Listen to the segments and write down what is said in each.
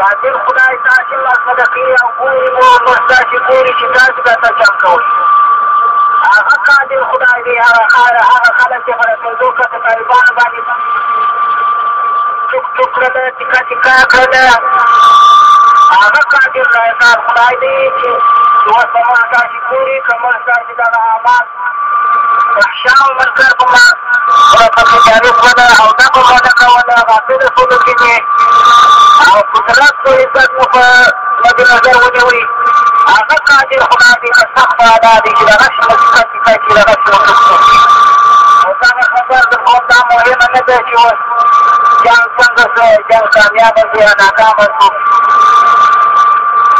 قادر خدای تاسې مصدقي او ګوري مو موږ تاسې ګوري چې تاسې به څه چم کوئ هغه قادر خدای دی هغه هغه خلک چې پر رسېدو که په طالبانو باندې چوک چوک کړه ده ټیکه ټیکه کړه ده هغه قادر رایکار خدای دی چې اوس به موږ تاسې ګوري که موږ تاسې دغه عامات فحشا او منکر به مو په کې جانب وده او دا به وده کوله غافله شولو کې او قدرت و عزت مو په مد نظر ونیوي هغه قادر خدا دې که سخت ادا دی چې دغه شی حقیقت کې چې دغه شی او دغه خبر د قوم دا مهمه نه ده چې اوس جنګ څنګه شو جنګ کامیابه شو یا ناکامه شو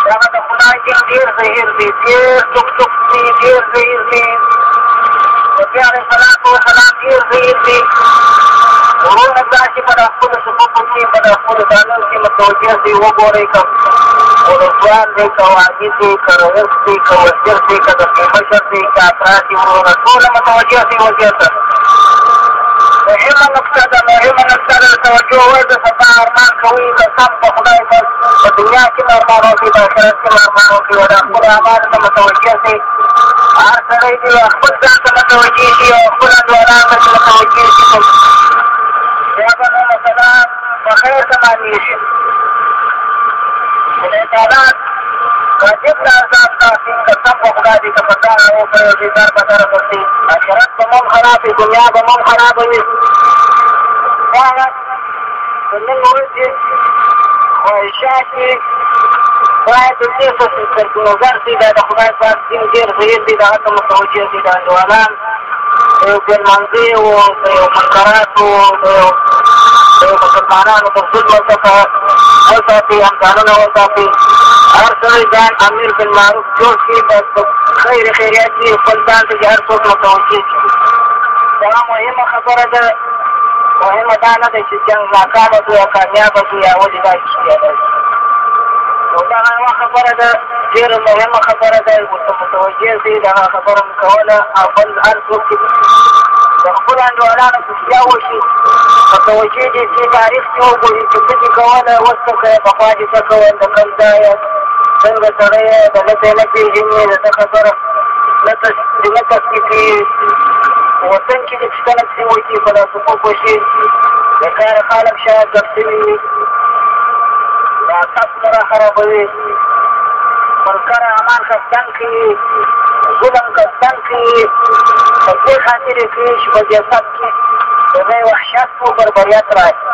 دغه د خدای دین ډېر ظهیر دی ډېر ټوک ټوک دی ډېر ظهیر دی نبي عليه الصلاة والسلام ډېر ظهیر دی ورونه دا چې په خپلو د خپلو ځانونو کې متوجه دي وګورئ که ولسوال دی که واجد دی که رئیس دی که وزیر دی که دفعي مشر دی که افراد دي ورونه ټوله متوجه دي وضعیت ته مهمه نقطه ده مهمه نقطه ده د توجه وړ ده سبا ارمان کوي که سم په خدای بس په دنیا کې مې ارمان وکړي په آخرت کې مې ارمان وکړي او د خپلو اعمالو ته متوجه دي هر سړی دې خپل ځان ته متوجه شي او خپل انوارانو ته متوجه شي بیا به نو مثلا په خیر تمامېږي خدای تعالی واجب دا عذاب ته څنګه سم په خدای دې ته پتا او پر یو دې کار پتا راوړي اخرت به مون خراب وي دنیا به مون خراب وي هغه نن موږ چې خواهشات دي خدای دې دې څه تر نظر دې دا خدای پاک دې ډېر غیر دې دا ته متوجه دي دا ځوانان یو ګل منځي او یو منکرات او یو د مسلمانانو مقصود ورته وساتي امکانونه وساتي هر سړی ځان امیر بالمعروف جوړ کړي بس په خیر خیریت کړي خپل ځان ته هر څوک متوجه کړي دا مهمه خبره ده مهمه دا نه ده چې جنګ ناکامه شو او کامیابه شو یا ولې دا نو دا یوه خبره ده ډېره مهمه خبره ده ورته متوجه شي دغه خبره مې کوله او بل هر څوک د خپلو انډوالانو پکتیا وشي متوجه دي چې تاریخ کې وګوري چې څه دي کوله اوس څه کوې پخوا دې څه کول د کوم ځای څنګه سړی یې د نه ته نه پېژني د څه خبره د نه تسکیفي وطن کې دې چې کله څه وکړي فلاسفو پوه شي د کار خلک شاید ګپ شوي وي دا تاسو را خرابوي ملکره امان خستان کوي ظلم خستان کوي په دې خاطر یې کوي چې په سیاست کې دغه وحشت و بربریت راشي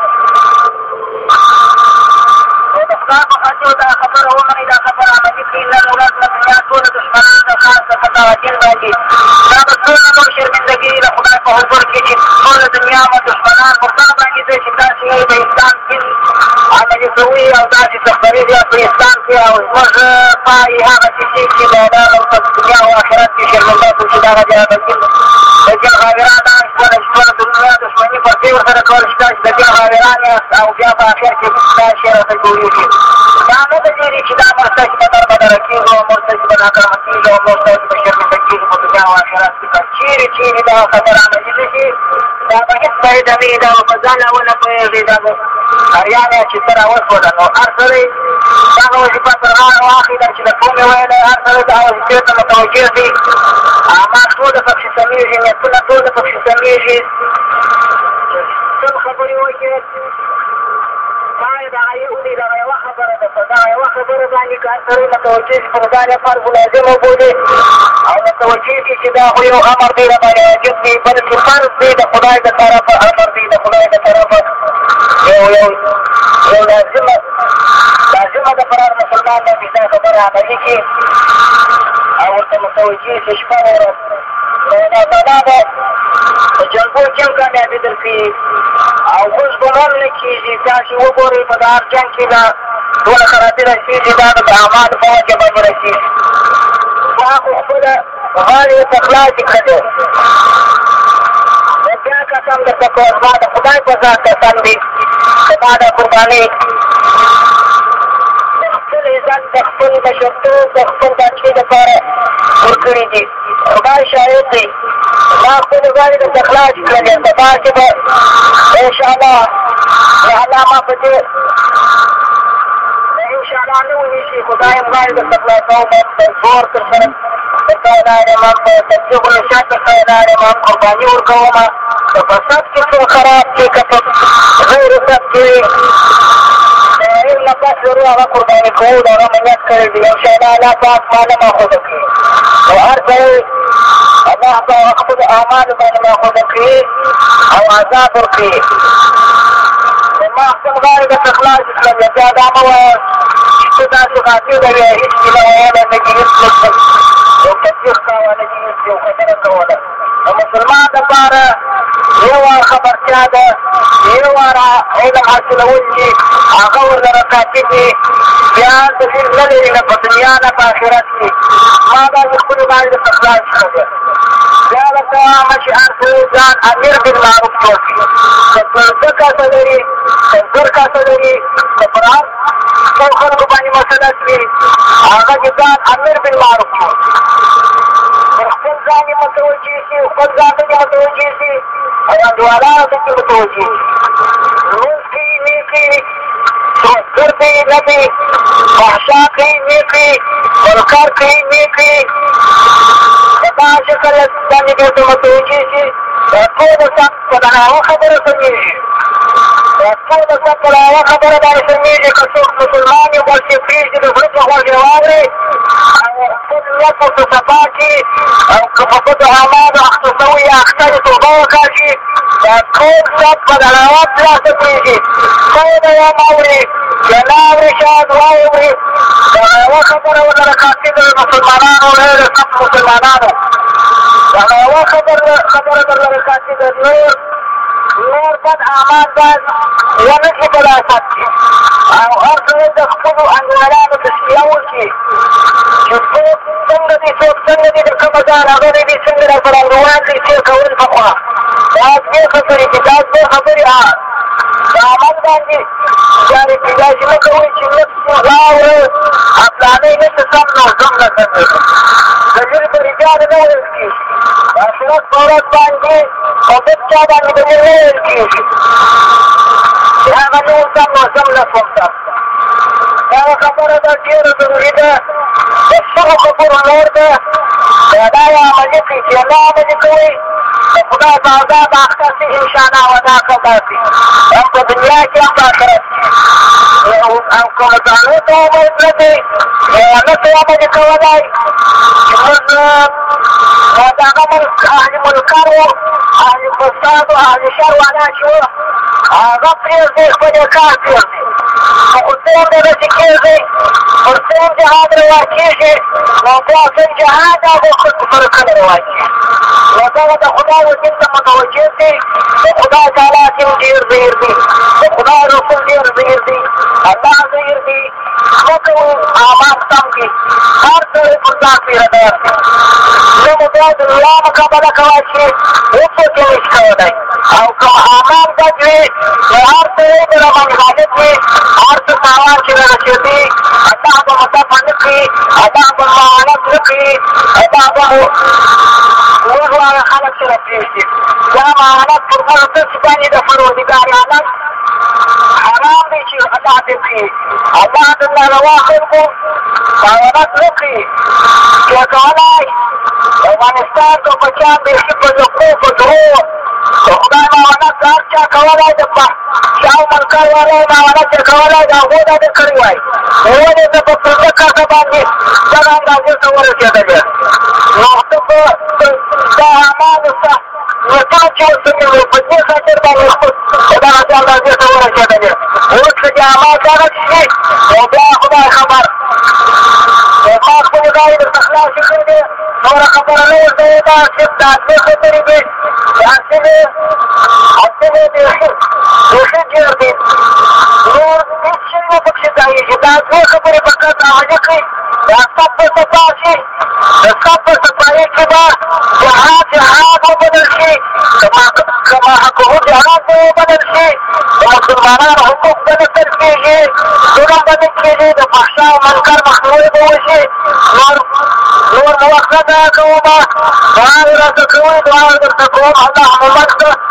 نو د خدای په خاطر دا خبره ومنئ دا خبره عملي کړي نن ورځ له دنیا ټوله دښمنان د خاص په متوجل باندې دا به ټوله نور شرمندګي د خدای په حضور کې چې ټوله دنیا مو دښمنان پر تا باندې دی چې داسې یو د انسان دین عملي کوي او داسې تخبري دی افغانستان کې او زموږ پای هغه چې چې د دنیا او آخرت کې شرمنده کوي چې دغه دی هغه دین د جن غاګرات دې ورسره کول شته چې د بیا حیران یاست او بیا په اخر کې موږ دا شعر ورته جوړېږي دا نه ده لري چې دا مرتشي به دربدره کېږو او مرتشي به ناکامه کېږو او موږ تاسو به شرمنده کېږو په دنیا او اخرت کې چیرې چیرې دا خبره عملي شي دا به هېڅ فایده نه وي دا به په ځان او نه پوهېږي دا به اریانه چې ته راوښوده نو هر سړی دغه وظیفه تر غاړه واخېده چې د کومې ویلې هر سړی دغه وظیفې ته متوجه دي اعمال ټول پکښې سمېږي نیتونه ټول پکښې سمېږي کې ما دغه یو دی دغه یوه خبره ده په دغه یوه خبره باندې کار کوي متوجه چې پر ځان یې فرض لازم وبولي او متوجه شي چې دا خو یو امر دی د باندې واجب دی بلکې فرض دی د خدای د طرفه امر دی د خدای د طرفه یو یو یو لازمه لازمه ده پر هر مسلمان باندې دا خبره عملي کړي او ورته متوجه شي شپه ورځ نو دا ده فوجي هم کامیابېدل کېږي او اوس به هم نه کېږي تاسې وګورئ په د هر جنګ کښې به ټوله خرابي رسېږي دا به د اعمالو په وجه به رسېږي ما خو خپله غاړې ورته خلاصې کړلې بیا قسم درته کوم ما د خدای په ذات قسم دی که ما دا قربانۍ د خپل مشرتوب د خپل بچي لپاره ورکړي دي دا شاید دی دا خپل ځان د تخلاص کړل د پاتې به ان شاء الله علامه پته ان شاء الله نو هیڅ خدای مغفر د تخلاص او د زور تر سره خدای ما په تجربه نشم خدای ما قرباني ورکوم په فساد کې خراب کې کته غیر سب کې کومه کس لرو هغه قرباني کوو د هغه منت کړی دي یو شی الله پاک ما نه ماخوذه کړي او هر سړی الله په خپل اعمالو باندې ماخوذه کړي او عذاب ورکړي ما خپل غاړې د اخلاص اسلام یا دا مه وایه چې ته داسې غافل لرې هېڅ مې نه ویله نه دې هېڅ مطلب یو تطبیق کوه نه دې هېڅ یو خبره کوله د مسلمان لپاره یوه خبرتیا ده یو واره علم حاصلونکي هغه ورلره کاتب وي بیا دلیل نه لري نه په دنیا نه په آخرت کې ما دا د خپلو باندې په خلاص کړی بیا ورته مشعر ټول ځان امیر بالمعروف جوړ کړي که پرده کاسه لري که زر کاسه لري که پر هر څو خلکو باندې مسلط وي هغه دې ځان امیر بالمعروف جوړ کړي خپل ځان یې متوجه کړي خپل ځان متوجه شي او یا دعاګانو ته چې متوجه شي لمونځ کوي نیک کوي توکر کوي نه کوي فحشا کوي نیک کوي منکر کوي نیک کوي په دا شکل باندې دوی ته متوجه شي دا ټول سم په دغه خبره سمېږي دا ټول سم په دغه خبره باندې سمېږي که څوک مسلمان وي غوښې پرېږدي د غره په غوږ یې واوري او خپل نفس په سبا کې كفتة أعمال أختصوية أختلف وبركاتي كون سب بدلوات لا تبريجي كون يا موري جلال رشاد وعوري وخبر ولا ركاتي در مسلمانان وغير سب مسلمانان وخبر خبر در ركاتي در نور نور بد أعمال بعد ونحب لا تبريجي او هر سړی د خپلو انډیوالانو تسلیه وکړي چې څوک څنګه دي څوک څنګه دي د کومه ځای راغلی دي څنګه را سره انډیوال دي څه کول پخوا دا دوې خبرې دي دا دوې خبرې په عمل باندې جاري پیدا چې نه کوئ چې نفس مزاوه افلانۍ نه څه سم نو زم نه کوي د لرې په رجا نه نه ویل کېږي د اخرت په ورځ باندې په بل چا باندې به نه ویل کېږي هغه نور سم نو سم لسم تاسو دا خبره ده ډېره ضروري ده د شغه خبره نور ده دا یو عملي فیصله عملي کوي د خدا د عذاب اخته انشانه ودا کداسي هم په دنیا کې هم په آخرت کې هم کومه ځانو ته امید نه دی نه ته عملي کولای چې موږ دا هغه اهل منکر وو আমি প্রস্তাব আর শুরু আnabla হলো। আবার প্রবেশ করে ক্যাপিটাল। সুকুতরদের কেসে ফরদিন জিহাদ রার কেসে। nonlocal jihad ও কুতবুল কানওয়া। ওয়া তাখদাও গিত্তা মাগাওকেতি সুকুতালাকিম গীরযীরদি সুকুতাল রুকীরযীরদি আতাগীরদি নাতাল আমাকাম কি কার্তাল মুসাতির হাদাস د الله مقابله کولای شي هېڅوک یې نشي کولی او که حمام بد وي نو هر څه یو بله منحاجت وي هر څه سامان چې رسېږي ادا به مصفه نه کړي ادا به معانت نه کړي ادا به موږ واړه خلک سره پرېږدي دا معانت پر موږ داسې باندې د پروردګار عالم حرام دی چې ادا دې کړي ادا د ناروا خلکو معانت نه کړي چې کولای افغانستان د بچان بیخي په لقو په درو خدای معاونت د هر چا کولی د شاو ملکر والی معاونت یې کولی د هغو دا نه کړي وای نو ولې زه په پرده کرده باندې دغه اندازې ته ورسېدلې نو ته په دا امان ستا نکاح چې اوس مې وې په دې خاطر باندې خو دغه اندازې ته ورسېدلې اوس چې امان دغه شي نو بیا خدای خبر دومره خبره نه ورته وه دا صرف دا دوه خبرې دي حاصلې حاصلې بیخي ډېر دي نور هېڅ شی نه پکښې ځایېږي دا دوه خبرې په کار د عالقې د سب په صفا شي د سب په صفایۍ کښې به جهاد جهاد وبدل شي کما حقهو جهاد به وبدل شي د مسلمانانو حقوق به نه سر کېږي ظلم به نه کېږي د فحشا او منکر به ذاك وما ظاهرة تكوين وعلى تكوين اللهم مكتب